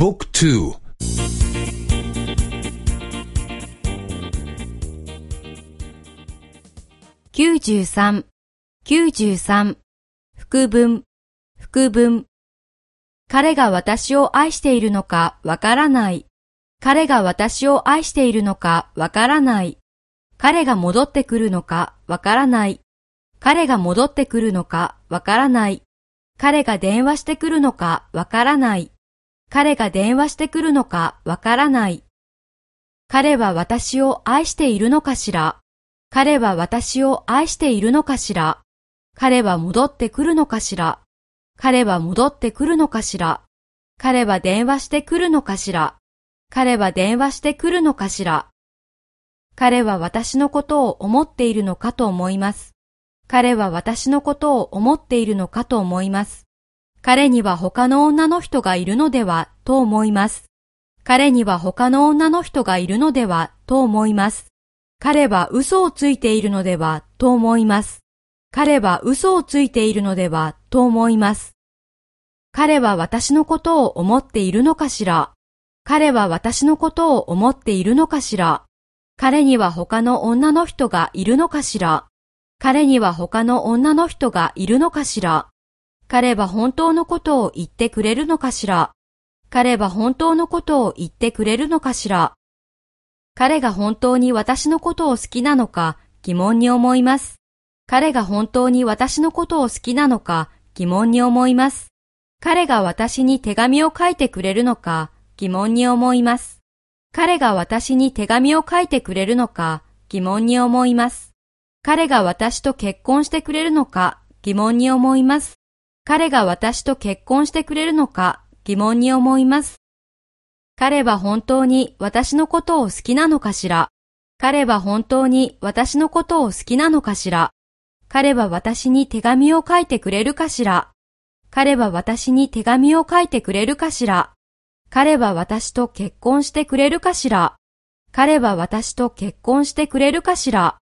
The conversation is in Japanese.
บุ๊กทู93、93、副文、副文。彼が私を愛しているのかわからない。彼が私を愛しているのかわからない。彼が戻ってくるのかわからない。彼が戻ってくるのかわからない。彼が電話してくるのかわからない。 彼が電話してくるのかわからない。彼は私を愛しているのかしら？彼は私を愛しているのかしら？彼は戻ってくるのかしら？彼は戻ってくるのかしら？彼は電話してくるのかしら？彼は電話してくるのかしら？彼は私のことを思っているのかと思います。彼は私のことを思っているのかと思います。彼には他の女の人がいるのではと思います。彼には他の女の人がいるのではと思います。彼は嘘をついているのではと思います。彼は嘘をついているのではと思います。彼は私のことを思っているのかしら？彼は私のことを思っているのかしら？彼には他の女の人がいるのかしら？彼には他の女の人がいるのかしら？彼は本当のことを言ってくれるのかしら？彼は本当のことを言ってくれるのかしら？彼が本当に私のことを好きなのか疑問に思います。彼が本当に私のことを好きなのか疑問に思います。彼が私に手紙を書いてくれるのか疑問に思います。彼が私に手紙を書いてくれるのか疑問に思います。彼が私と結婚してくれるのか疑問に思います。彼が私と結婚してくれるのか疑問に思います。彼は本当に私のことを好きなのかしら？彼は本当に私のことを好きなのかしら？彼は私に手紙を書いてくれるかしら？彼は私に手紙を書いてくれるかしら？彼は私と結婚してくれるかしら？彼は私と結婚してくれるかしら？